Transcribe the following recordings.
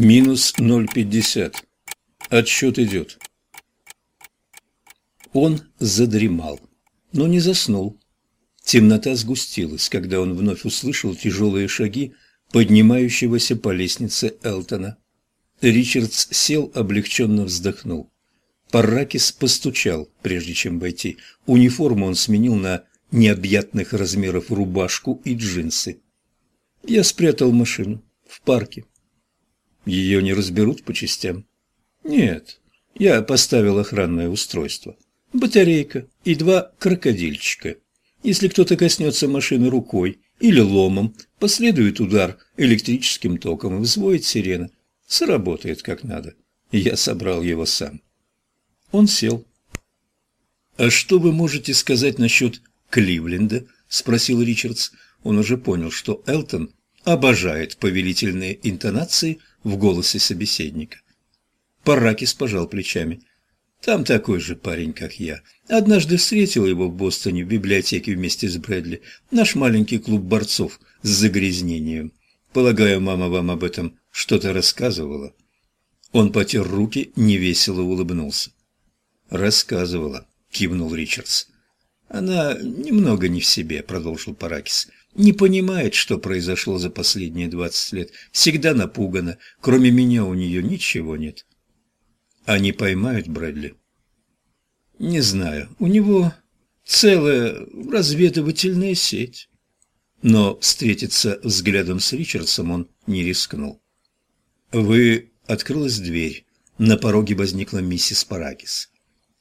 Минус 0,50. Отсчет идет. Он задремал, но не заснул. Темнота сгустилась, когда он вновь услышал тяжелые шаги поднимающегося по лестнице Элтона. Ричардс сел, облегченно вздохнул. Парракис постучал, прежде чем войти. Униформу он сменил на необъятных размеров рубашку и джинсы. Я спрятал машину в парке. Ее не разберут по частям? Нет, я поставил охранное устройство. Батарейка и два крокодильчика. Если кто-то коснется машины рукой или ломом, последует удар электрическим током и взвоет сирена. Сработает как надо. Я собрал его сам. Он сел. «А что вы можете сказать насчет Кливленда?» – спросил Ричардс. Он уже понял, что Элтон обожает повелительные интонации в голосе собеседника. Паракис пожал плечами. «Там такой же парень, как я. Однажды встретил его в Бостоне в библиотеке вместе с Брэдли. Наш маленький клуб борцов с загрязнением. Полагаю, мама вам об этом что-то рассказывала?» Он потер руки, невесело улыбнулся. «Рассказывала», — кивнул Ричардс. «Она немного не в себе», — продолжил Паракис. «Не понимает, что произошло за последние двадцать лет. Всегда напугана. Кроме меня у нее ничего нет». «Они поймают Брэдли?» «Не знаю. У него целая разведывательная сеть». Но встретиться взглядом с Ричардсом он не рискнул. «Вы...» — открылась дверь. На пороге возникла миссис Паракис.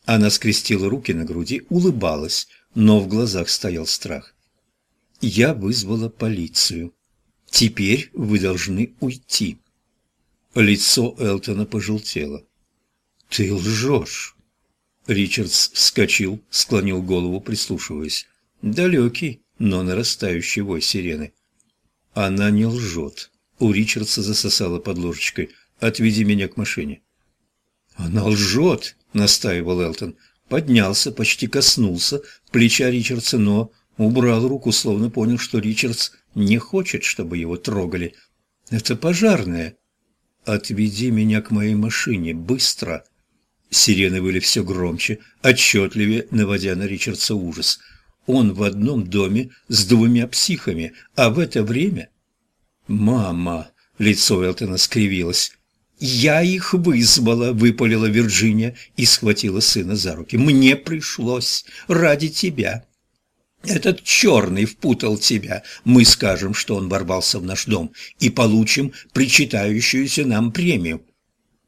Она скрестила руки на груди, улыбалась, но в глазах стоял страх. «Я вызвала полицию. Теперь вы должны уйти». Лицо Элтона пожелтело. «Ты лжешь!» Ричардс вскочил, склонил голову, прислушиваясь. Далекий, но нарастающий вой сирены. «Она не лжет!» У Ричардса засосала под ложечкой. «Отведи меня к машине». «Она лжет!» — настаивал Элтон. Поднялся, почти коснулся плеча Ричардса, но убрал руку, словно понял, что Ричардс не хочет, чтобы его трогали. «Это пожарная!» «Отведи меня к моей машине, быстро!» Сирены были все громче, отчетливее, наводя на Ричардса ужас. Он в одном доме с двумя психами, а в это время... «Мама!» — лицо Элтона скривилось. «Я их вызвала», — выпалила Вирджиния и схватила сына за руки. «Мне пришлось ради тебя. Этот черный впутал тебя. Мы скажем, что он ворвался в наш дом, и получим причитающуюся нам премию».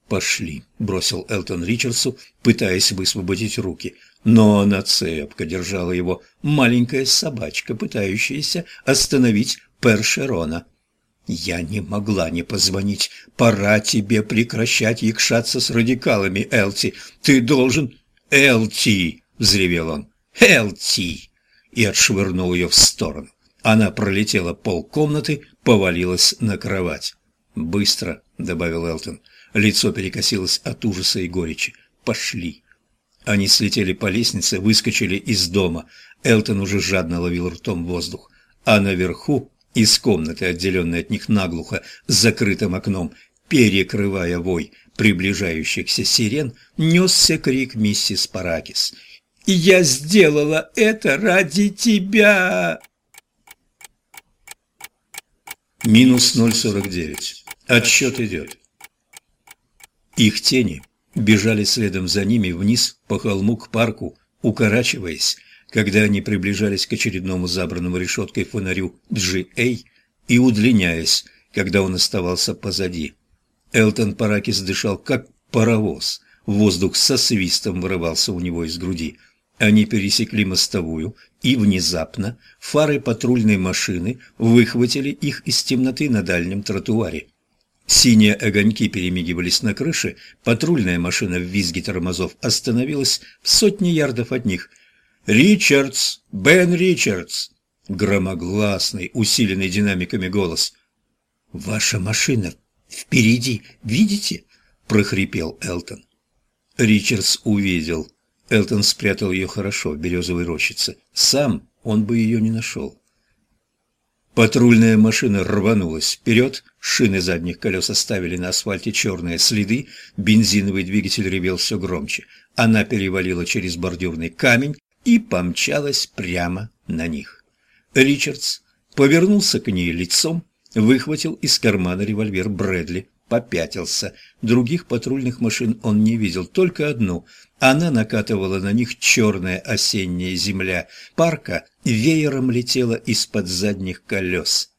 «Пошли», — бросил Элтон Ричардсу, пытаясь высвободить руки. Но на цепко держала его маленькая собачка, пытающаяся остановить Першерона. Я не могла не позвонить. Пора тебе прекращать якшаться с радикалами, Элти. Ты должен... Элти! взревел он. Элти! И отшвырнул ее в сторону. Она пролетела полкомнаты, повалилась на кровать. «Быстро», — добавил Элтон. Лицо перекосилось от ужаса и горечи. «Пошли». Они слетели по лестнице, выскочили из дома. Элтон уже жадно ловил ртом воздух. А наверху из комнаты, отделенной от них наглухо закрытым окном, перекрывая вой приближающихся сирен, несся крик миссис Паракис. «Я сделала это ради тебя!» Минус 0,49. Отсчет идет. Их тени бежали следом за ними вниз по холму к парку, укорачиваясь, когда они приближались к очередному забранному решеткой фонарю G.A. и удлиняясь, когда он оставался позади. Элтон Паракис дышал как паровоз, воздух со свистом вырывался у него из груди. Они пересекли мостовую, и внезапно фары патрульной машины выхватили их из темноты на дальнем тротуаре. Синие огоньки перемигивались на крыше, патрульная машина в визге тормозов остановилась в сотне ярдов от них, «Ричардс! Бен Ричардс!» Громогласный, усиленный динамиками голос. «Ваша машина впереди, видите?» – прохрипел Элтон. Ричардс увидел. Элтон спрятал ее хорошо в березовой рощице. Сам он бы ее не нашел. Патрульная машина рванулась вперед, шины задних колес оставили на асфальте черные следы, бензиновый двигатель ревел все громче. Она перевалила через бордюрный камень и помчалась прямо на них. Ричардс повернулся к ней лицом, выхватил из кармана револьвер Брэдли, попятился. Других патрульных машин он не видел, только одну. Она накатывала на них черная осенняя земля парка веером летела из-под задних колес.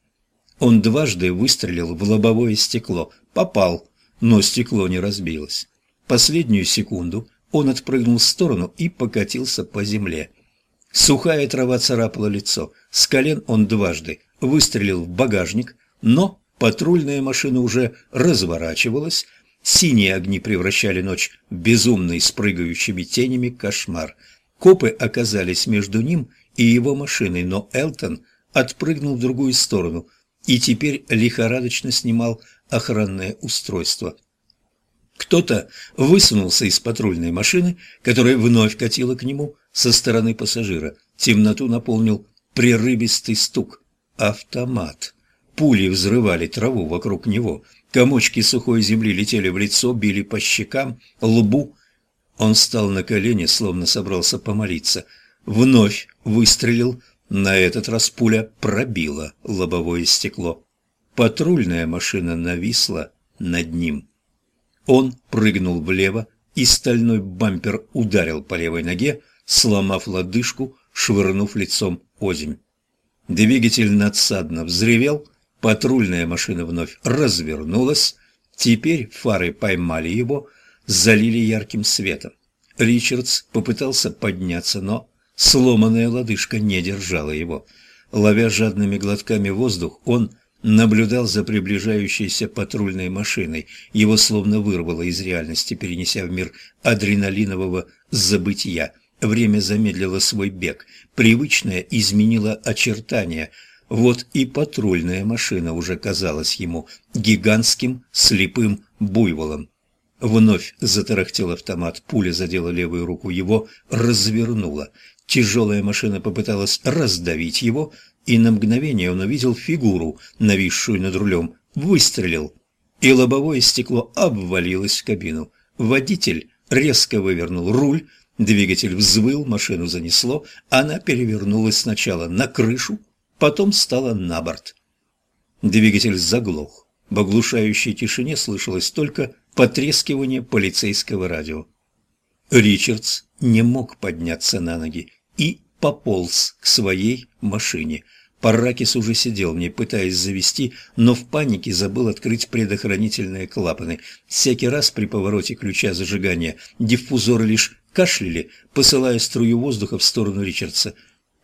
Он дважды выстрелил в лобовое стекло, попал, но стекло не разбилось. Последнюю секунду он отпрыгнул в сторону и покатился по земле. Сухая трава царапала лицо, с колен он дважды выстрелил в багажник, но патрульная машина уже разворачивалась, синие огни превращали ночь в безумный с прыгающими тенями кошмар. Копы оказались между ним и его машиной, но Элтон отпрыгнул в другую сторону и теперь лихорадочно снимал охранное устройство. Кто-то высунулся из патрульной машины, которая вновь катила к нему со стороны пассажира. Темноту наполнил прерывистый стук. Автомат. Пули взрывали траву вокруг него. Комочки сухой земли летели в лицо, били по щекам, лбу. Он встал на колени, словно собрался помолиться – вновь выстрелил. На этот раз пуля пробила лобовое стекло. Патрульная машина нависла над ним. Он прыгнул влево, и стальной бампер ударил по левой ноге, сломав лодыжку, швырнув лицом озимь. Двигатель надсадно взревел, патрульная машина вновь развернулась. Теперь фары поймали его, залили ярким светом. Ричардс попытался подняться, но Сломанная лодыжка не держала его. Ловя жадными глотками воздух, он наблюдал за приближающейся патрульной машиной. Его словно вырвало из реальности, перенеся в мир адреналинового забытия. Время замедлило свой бег. Привычное изменило очертания. Вот и патрульная машина уже казалась ему гигантским слепым буйволом. Вновь затарахтел автомат, пуля задела левую руку, его развернула. Тяжелая машина попыталась раздавить его, и на мгновение он увидел фигуру, нависшую над рулем, выстрелил, и лобовое стекло обвалилось в кабину. Водитель резко вывернул руль, двигатель взвыл, машину занесло, она перевернулась сначала на крышу, потом стала на борт. Двигатель заглох. В оглушающей тишине слышалось только потрескивание полицейского радио. Ричардс не мог подняться на ноги и пополз к своей машине. Парракис уже сидел мне, пытаясь завести, но в панике забыл открыть предохранительные клапаны. Всякий раз при повороте ключа зажигания диффузоры лишь кашляли, посылая струю воздуха в сторону Ричардса.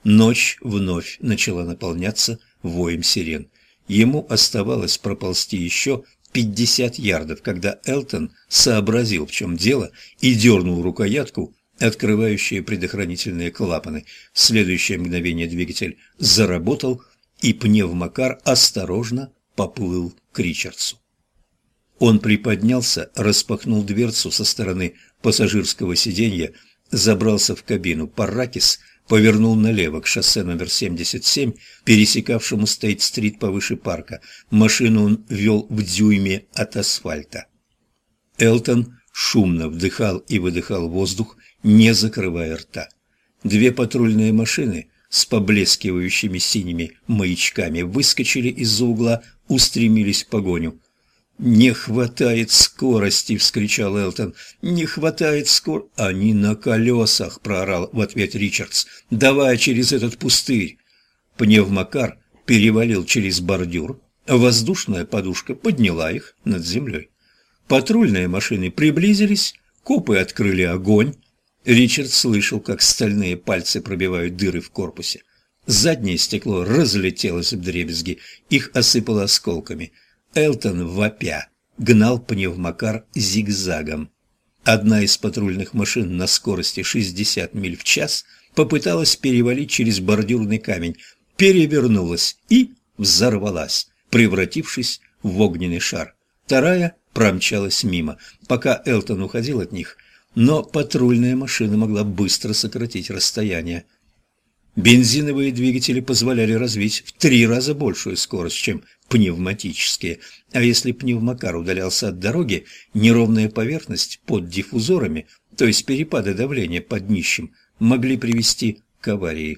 Ночь вновь начала наполняться воем сирен. Ему оставалось проползти еще пятьдесят ярдов, когда Элтон сообразил, в чем дело, и дернул рукоятку, открывающие предохранительные клапаны. В следующее мгновение двигатель заработал, и пневмокар осторожно поплыл к Ричардсу. Он приподнялся, распахнул дверцу со стороны пассажирского сиденья, забрался в кабину. Парракис повернул налево к шоссе номер 77, пересекавшему Стейт-стрит повыше парка. Машину он вел в дюйме от асфальта. Элтон шумно вдыхал и выдыхал воздух, не закрывая рта. Две патрульные машины с поблескивающими синими маячками выскочили из-за угла, устремились в погоню. «Не хватает скорости!» — вскричал Элтон. «Не хватает скор...» «Они на колесах!» — проорал в ответ Ричардс. «Давай через этот пустырь!» Пневмокар перевалил через бордюр, воздушная подушка подняла их над землей. Патрульные машины приблизились, копы открыли огонь, Ричард слышал, как стальные пальцы пробивают дыры в корпусе. Заднее стекло разлетелось в дребезги, их осыпало осколками. Элтон, вопя, гнал пневмокар зигзагом. Одна из патрульных машин на скорости 60 миль в час попыталась перевалить через бордюрный камень, перевернулась и взорвалась, превратившись в огненный шар. Вторая промчалась мимо. Пока Элтон уходил от них, но патрульная машина могла быстро сократить расстояние. Бензиновые двигатели позволяли развить в три раза большую скорость, чем пневматические, а если пневмокар удалялся от дороги, неровная поверхность под диффузорами, то есть перепады давления под днищем, могли привести к аварии.